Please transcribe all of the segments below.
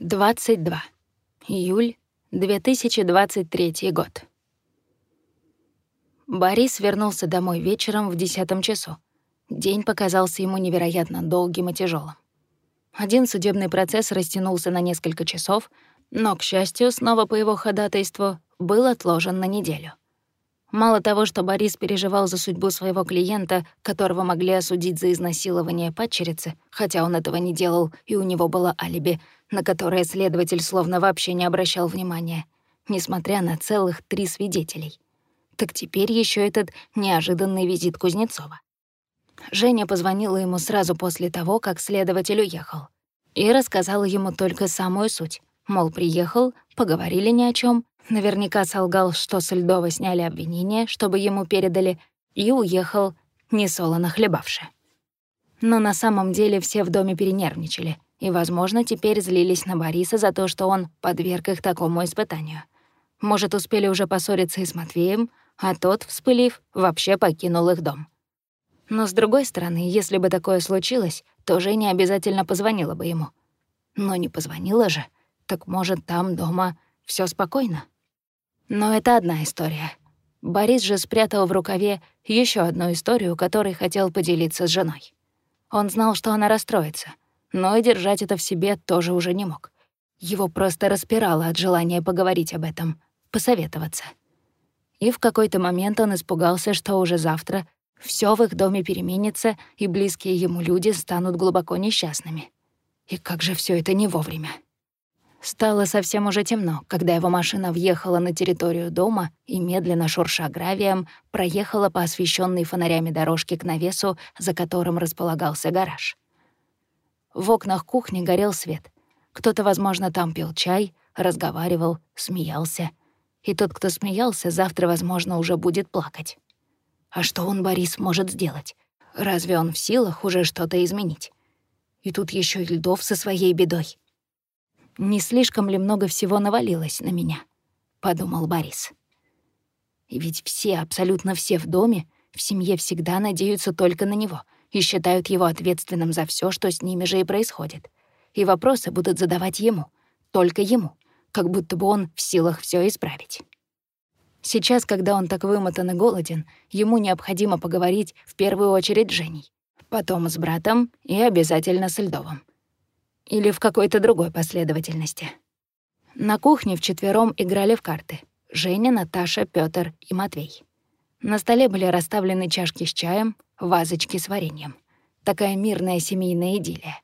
22. Июль 2023 год. Борис вернулся домой вечером в десятом часу. День показался ему невероятно долгим и тяжелым. Один судебный процесс растянулся на несколько часов, но, к счастью, снова по его ходатайству был отложен на неделю. Мало того, что Борис переживал за судьбу своего клиента, которого могли осудить за изнасилование падчерицы, хотя он этого не делал, и у него было алиби, на которое следователь словно вообще не обращал внимания, несмотря на целых три свидетелей. Так теперь еще этот неожиданный визит Кузнецова. Женя позвонила ему сразу после того, как следователь уехал, и рассказала ему только самую суть. Мол, приехал, поговорили ни о чем, Наверняка солгал, что с Льдова сняли обвинение, чтобы ему передали, и уехал, несолоно хлебавши. Но на самом деле все в доме перенервничали и, возможно, теперь злились на Бориса за то, что он подверг их такому испытанию. Может, успели уже поссориться и с Матвеем, а тот, вспылив, вообще покинул их дом. Но с другой стороны, если бы такое случилось, то Женя обязательно позвонила бы ему. Но не позвонила же, так может, там дома все спокойно. Но это одна история. Борис же спрятал в рукаве еще одну историю, которой хотел поделиться с женой. Он знал, что она расстроится, но и держать это в себе тоже уже не мог. Его просто распирало от желания поговорить об этом, посоветоваться. И в какой-то момент он испугался, что уже завтра все в их доме переменится, и близкие ему люди станут глубоко несчастными. И как же все это не вовремя. Стало совсем уже темно, когда его машина въехала на территорию дома и, медленно шурша гравием, проехала по освещенной фонарями дорожке к навесу, за которым располагался гараж. В окнах кухни горел свет. Кто-то, возможно, там пил чай, разговаривал, смеялся. И тот, кто смеялся, завтра, возможно, уже будет плакать. А что он, Борис, может сделать? Разве он в силах уже что-то изменить? И тут еще и Льдов со своей бедой не слишком ли много всего навалилось на меня, подумал Борис. И ведь все, абсолютно все в доме, в семье всегда надеются только на него и считают его ответственным за все, что с ними же и происходит. И вопросы будут задавать ему, только ему, как будто бы он в силах все исправить. Сейчас, когда он так вымотан и голоден, ему необходимо поговорить в первую очередь с Женей, потом с братом и обязательно с Льдовым. Или в какой-то другой последовательности. На кухне вчетвером играли в карты. Женя, Наташа, Пётр и Матвей. На столе были расставлены чашки с чаем, вазочки с вареньем. Такая мирная семейная идиллия.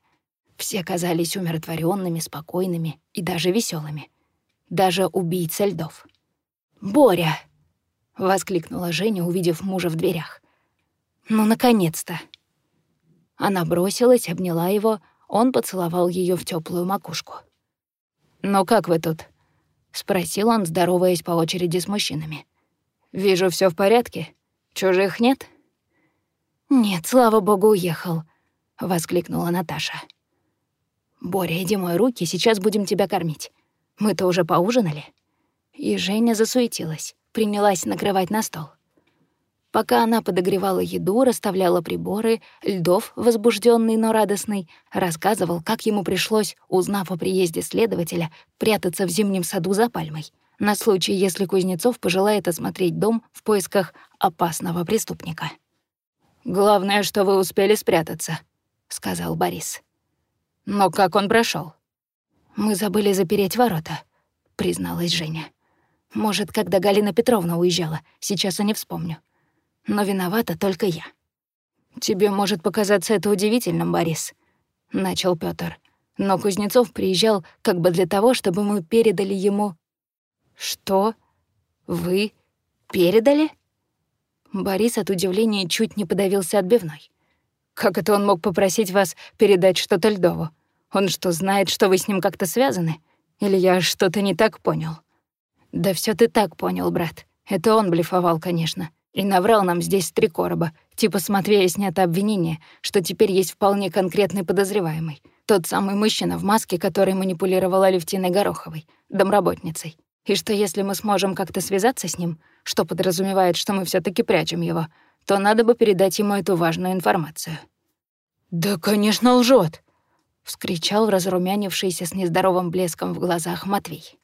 Все казались умиротворенными, спокойными и даже веселыми. Даже убийца льдов. «Боря!» — воскликнула Женя, увидев мужа в дверях. «Ну, наконец-то!» Она бросилась, обняла его, он поцеловал ее в теплую макушку. «Ну как вы тут?» — спросил он, здороваясь по очереди с мужчинами. «Вижу, все в порядке. Чужих нет?» «Нет, слава богу, уехал», — воскликнула Наташа. «Боря, иди мой руки, сейчас будем тебя кормить. Мы-то уже поужинали». И Женя засуетилась, принялась накрывать на стол. Пока она подогревала еду, расставляла приборы, Льдов, возбужденный, но радостный, рассказывал, как ему пришлось, узнав о приезде следователя, прятаться в зимнем саду за пальмой, на случай, если Кузнецов пожелает осмотреть дом в поисках опасного преступника. «Главное, что вы успели спрятаться», — сказал Борис. «Но как он прошел? «Мы забыли запереть ворота», — призналась Женя. «Может, когда Галина Петровна уезжала, сейчас я не вспомню но виновата только я. «Тебе может показаться это удивительным, Борис», — начал Пётр. Но Кузнецов приезжал как бы для того, чтобы мы передали ему... «Что? Вы передали?» Борис от удивления чуть не подавился отбивной. «Как это он мог попросить вас передать что-то Льдову? Он что, знает, что вы с ним как-то связаны? Или я что-то не так понял?» «Да все ты так понял, брат. Это он блефовал, конечно. И наврал нам здесь три короба. Типа с Матвея снято обвинение, что теперь есть вполне конкретный подозреваемый. Тот самый мужчина в маске, который манипулировал Алевтиной Гороховой, домработницей. И что если мы сможем как-то связаться с ним, что подразумевает, что мы все таки прячем его, то надо бы передать ему эту важную информацию. «Да, конечно, лжет, вскричал разрумянившийся с нездоровым блеском в глазах Матвей.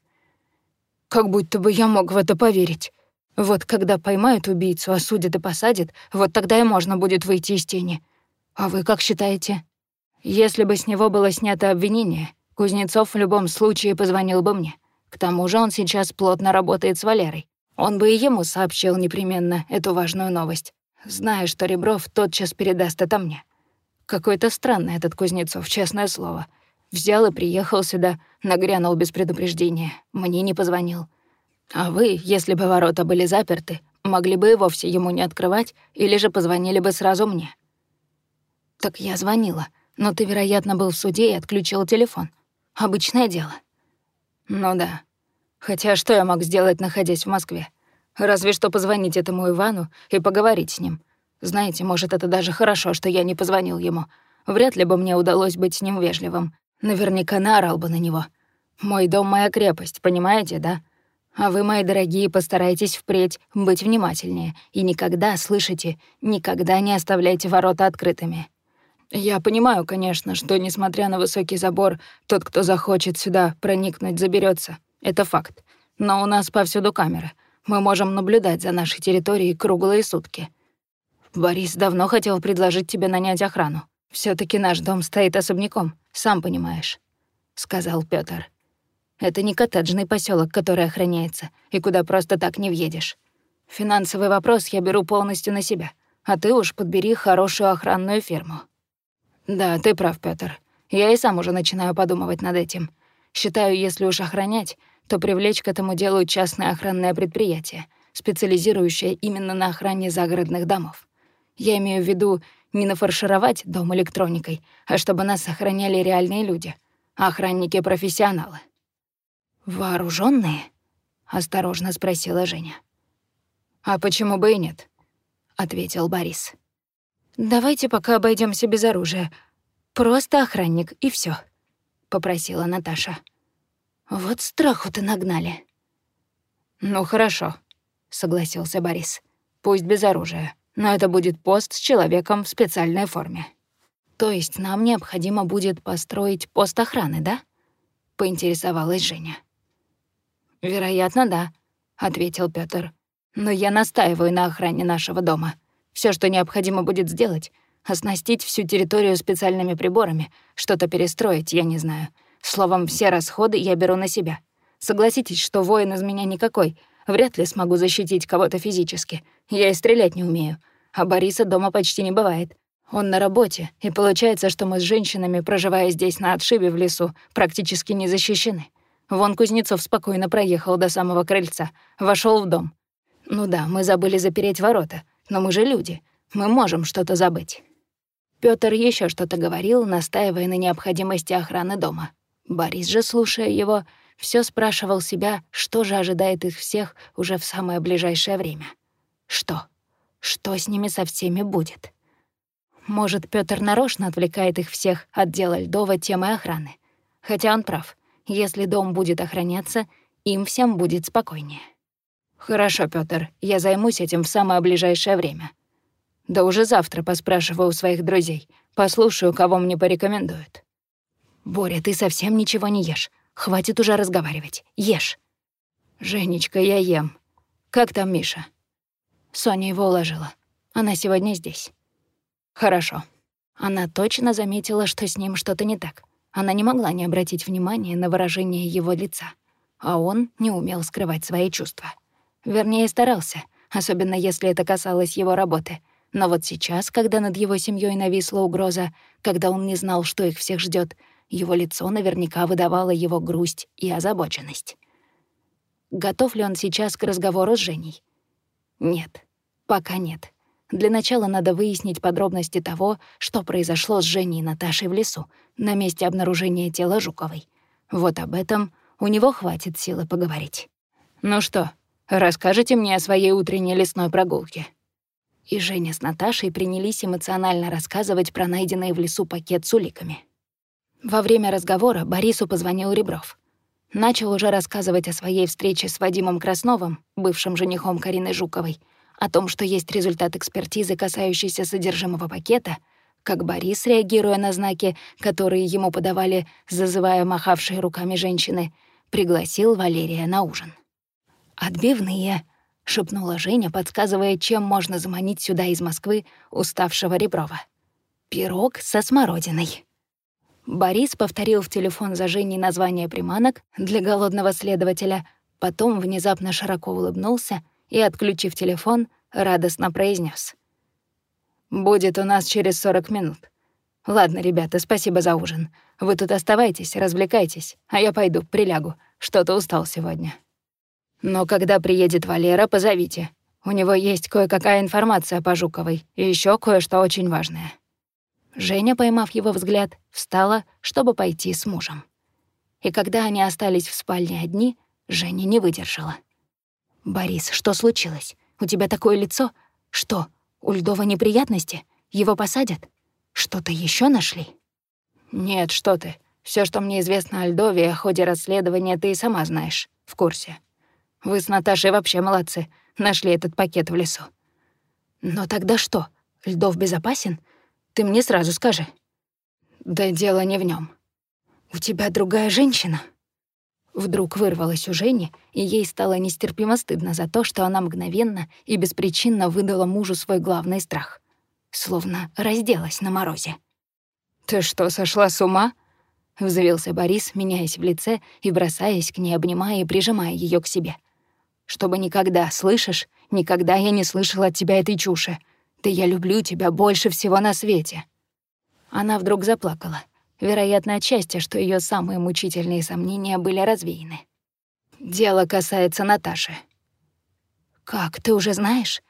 «Как будто бы я мог в это поверить. Вот когда поймают убийцу, осудят и посадят, вот тогда и можно будет выйти из тени. А вы как считаете? Если бы с него было снято обвинение, Кузнецов в любом случае позвонил бы мне. К тому же он сейчас плотно работает с Валерой. Он бы и ему сообщил непременно эту важную новость, зная, что Ребров тотчас передаст это мне. Какой-то странный этот Кузнецов, честное слово. Взял и приехал сюда, нагрянул без предупреждения, мне не позвонил. А вы, если бы ворота были заперты, могли бы и вовсе ему не открывать, или же позвонили бы сразу мне. Так я звонила, но ты, вероятно, был в суде и отключил телефон. Обычное дело. Ну да. Хотя что я мог сделать, находясь в Москве? Разве что позвонить этому Ивану и поговорить с ним. Знаете, может, это даже хорошо, что я не позвонил ему. Вряд ли бы мне удалось быть с ним вежливым. Наверняка наорал бы на него. Мой дом — моя крепость, понимаете, да? А вы, мои дорогие, постарайтесь впредь быть внимательнее и никогда, слышите, никогда не оставляйте ворота открытыми. Я понимаю, конечно, что, несмотря на высокий забор, тот, кто захочет сюда проникнуть, заберется. Это факт. Но у нас повсюду камеры. Мы можем наблюдать за нашей территорией круглые сутки. Борис давно хотел предложить тебе нанять охрану. все таки наш дом стоит особняком, сам понимаешь», — сказал Пётр. Это не коттеджный поселок, который охраняется, и куда просто так не въедешь. Финансовый вопрос я беру полностью на себя, а ты уж подбери хорошую охранную фирму. Да, ты прав, Пётр. Я и сам уже начинаю подумывать над этим. Считаю, если уж охранять, то привлечь к этому делу частное охранное предприятие, специализирующее именно на охране загородных домов. Я имею в виду не нафаршировать дом электроникой, а чтобы нас охраняли реальные люди, охранники-профессионалы. Вооруженные? осторожно спросила Женя. А почему бы и нет? ответил Борис. Давайте пока обойдемся без оружия. Просто охранник и все, попросила Наташа. Вот страху-то нагнали. Ну хорошо, согласился Борис. Пусть без оружия, но это будет пост с человеком в специальной форме. То есть нам необходимо будет построить пост охраны, да? поинтересовалась Женя. «Вероятно, да», — ответил Пётр. «Но я настаиваю на охране нашего дома. Все, что необходимо будет сделать, оснастить всю территорию специальными приборами, что-то перестроить, я не знаю. Словом, все расходы я беру на себя. Согласитесь, что воин из меня никакой. Вряд ли смогу защитить кого-то физически. Я и стрелять не умею. А Бориса дома почти не бывает. Он на работе, и получается, что мы с женщинами, проживая здесь на отшибе в лесу, практически не защищены. Вон Кузнецов спокойно проехал до самого крыльца, вошел в дом. Ну да, мы забыли запереть ворота, но мы же люди, мы можем что-то забыть. Пётр еще что-то говорил, настаивая на необходимости охраны дома. Борис же, слушая его, все спрашивал себя, что же ожидает их всех уже в самое ближайшее время. Что? Что с ними со всеми будет? Может, Пётр нарочно отвлекает их всех от дела Льдова темой охраны. Хотя он прав. Если дом будет охраняться, им всем будет спокойнее. Хорошо, Пётр, я займусь этим в самое ближайшее время. Да уже завтра поспрашиваю у своих друзей, послушаю, кого мне порекомендуют. Боря, ты совсем ничего не ешь. Хватит уже разговаривать. Ешь. Женечка, я ем. Как там Миша? Соня его уложила. Она сегодня здесь. Хорошо. Она точно заметила, что с ним что-то не так. Она не могла не обратить внимания на выражение его лица, а он не умел скрывать свои чувства. Вернее, старался, особенно если это касалось его работы. Но вот сейчас, когда над его семьей нависла угроза, когда он не знал, что их всех ждет, его лицо наверняка выдавало его грусть и озабоченность. Готов ли он сейчас к разговору с Женей? Нет, пока нет. Для начала надо выяснить подробности того, что произошло с Женей и Наташей в лесу, на месте обнаружения тела Жуковой. Вот об этом у него хватит силы поговорить. «Ну что, расскажите мне о своей утренней лесной прогулке?» И Женя с Наташей принялись эмоционально рассказывать про найденный в лесу пакет с уликами. Во время разговора Борису позвонил Ребров. Начал уже рассказывать о своей встрече с Вадимом Красновым, бывшим женихом Карины Жуковой, о том, что есть результат экспертизы, касающийся содержимого пакета, как Борис, реагируя на знаки, которые ему подавали, зазывая махавшие руками женщины, пригласил Валерия на ужин. «Отбивные», — шепнула Женя, подсказывая, чем можно заманить сюда из Москвы уставшего Реброва. «Пирог со смородиной». Борис повторил в телефон за Женей название приманок для голодного следователя, потом внезапно широко улыбнулся и, отключив телефон, радостно произнес: «Будет у нас через 40 минут. Ладно, ребята, спасибо за ужин. Вы тут оставайтесь, развлекайтесь, а я пойду, прилягу. Что-то устал сегодня». Но когда приедет Валера, позовите. У него есть кое-какая информация по Жуковой и еще кое-что очень важное». Женя, поймав его взгляд, встала, чтобы пойти с мужем. И когда они остались в спальне одни, Женя не выдержала. «Борис, что случилось? У тебя такое лицо? Что, у Льдова неприятности? Его посадят? Что-то еще нашли?» «Нет, что ты. Все, что мне известно о Льдове о ходе расследования, ты и сама знаешь. В курсе. Вы с Наташей вообще молодцы. Нашли этот пакет в лесу. Но тогда что? Льдов безопасен? Ты мне сразу скажи. Да дело не в нем. У тебя другая женщина. Вдруг вырвалась у Жени, и ей стало нестерпимо стыдно за то, что она мгновенно и беспричинно выдала мужу свой главный страх. Словно разделась на морозе. «Ты что, сошла с ума?» — взвился Борис, меняясь в лице и бросаясь к ней, обнимая и прижимая ее к себе. Чтобы никогда, слышишь, никогда я не слышала от тебя этой чуши. Да я люблю тебя больше всего на свете». Она вдруг заплакала, вероятно, от счастья, что ее самые мучительные сомнения были развеяны. «Дело касается Наташи». «Как, ты уже знаешь?»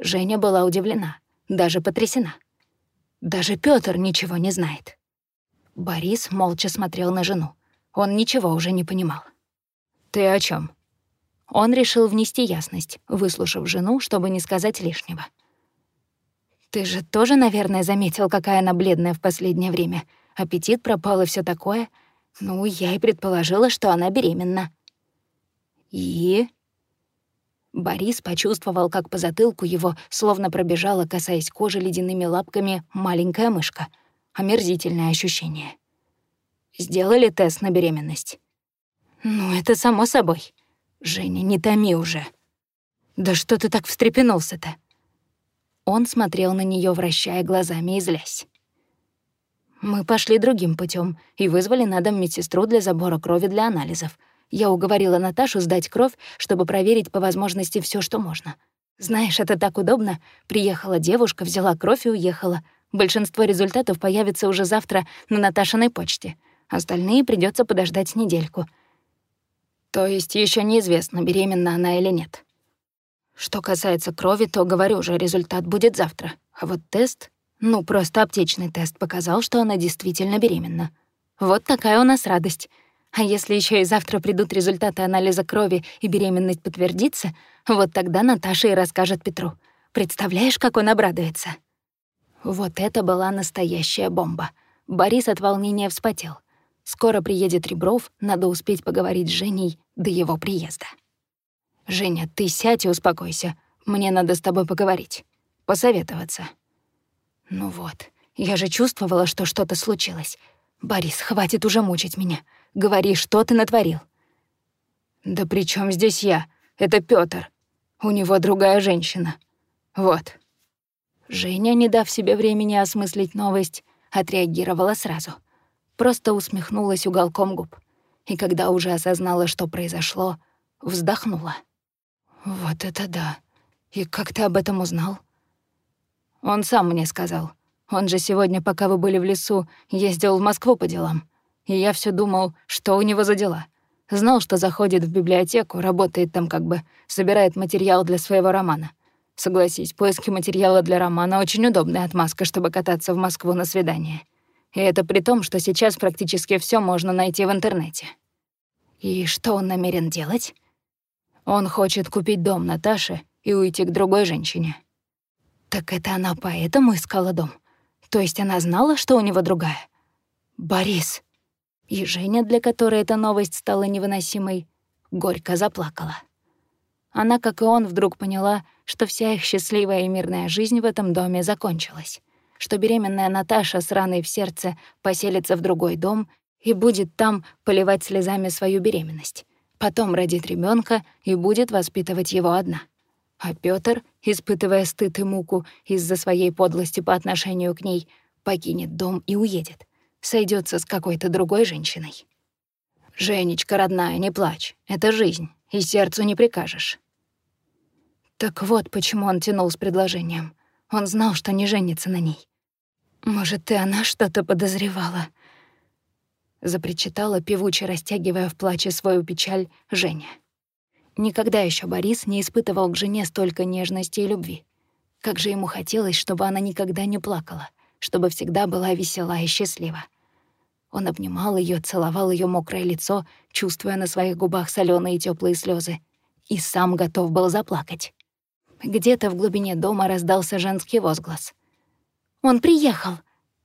Женя была удивлена, даже потрясена. Даже Пётр ничего не знает. Борис молча смотрел на жену. Он ничего уже не понимал. «Ты о чем? Он решил внести ясность, выслушав жену, чтобы не сказать лишнего. «Ты же тоже, наверное, заметил, какая она бледная в последнее время. Аппетит пропал и все такое. Ну, я и предположила, что она беременна». «И?» Борис почувствовал, как по затылку его словно пробежала, касаясь кожи ледяными лапками, маленькая мышка. Омерзительное ощущение. «Сделали тест на беременность?» «Ну, это само собой», «Женя, не томи уже!» «Да что ты так встрепенулся-то?» Он смотрел на нее, вращая глазами и злясь. «Мы пошли другим путем и вызвали на дом медсестру для забора крови для анализов. Я уговорила Наташу сдать кровь, чтобы проверить по возможности все, что можно. Знаешь, это так удобно. Приехала девушка, взяла кровь и уехала. Большинство результатов появится уже завтра на Наташиной почте. Остальные придется подождать недельку. То есть еще неизвестно, беременна она или нет. Что касается крови, то, говорю же, результат будет завтра. А вот тест... Ну, просто аптечный тест показал, что она действительно беременна. Вот такая у нас радость. А если еще и завтра придут результаты анализа крови и беременность подтвердится, вот тогда Наташа и расскажет Петру. Представляешь, как он обрадуется? Вот это была настоящая бомба. Борис от волнения вспотел. Скоро приедет Ребров, надо успеть поговорить с Женей до его приезда. «Женя, ты сядь и успокойся. Мне надо с тобой поговорить. Посоветоваться». «Ну вот, я же чувствовала, что что-то случилось. Борис, хватит уже мучить меня. Говори, что ты натворил». «Да при чем здесь я? Это Пётр. У него другая женщина. Вот». Женя, не дав себе времени осмыслить новость, отреагировала сразу — просто усмехнулась уголком губ. И когда уже осознала, что произошло, вздохнула. «Вот это да! И как ты об этом узнал?» «Он сам мне сказал. Он же сегодня, пока вы были в лесу, ездил в Москву по делам. И я все думал, что у него за дела. Знал, что заходит в библиотеку, работает там как бы, собирает материал для своего романа. Согласись, поиски материала для романа — очень удобная отмазка, чтобы кататься в Москву на свидание. И это при том, что сейчас практически все можно найти в интернете. И что он намерен делать? Он хочет купить дом Наташи и уйти к другой женщине. Так это она поэтому искала дом? То есть она знала, что у него другая? Борис. И Женя, для которой эта новость стала невыносимой, горько заплакала. Она, как и он, вдруг поняла, что вся их счастливая и мирная жизнь в этом доме закончилась. Что беременная Наташа с раной в сердце поселится в другой дом и будет там поливать слезами свою беременность. Потом родит ребенка и будет воспитывать его одна. А Пётр, испытывая стыд и муку из-за своей подлости по отношению к ней, покинет дом и уедет. Сойдется с какой-то другой женщиной. «Женечка, родная, не плачь. Это жизнь, и сердцу не прикажешь». Так вот, почему он тянул с предложением. Он знал, что не женится на ней. «Может, и она что-то подозревала?» Запричитала, певуче растягивая в плаче свою печаль, Женя. Никогда еще Борис не испытывал к жене столько нежности и любви. Как же ему хотелось, чтобы она никогда не плакала, чтобы всегда была весела и счастлива. Он обнимал ее, целовал ее мокрое лицо, чувствуя на своих губах соленые и теплые слезы, и сам готов был заплакать. Где-то в глубине дома раздался женский возглас. «Он приехал!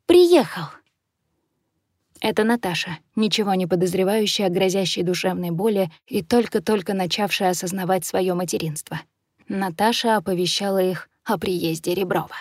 Приехал!» Это Наташа, ничего не подозревающая о грозящей душевной боли и только-только начавшая осознавать свое материнство. Наташа оповещала их о приезде Реброва.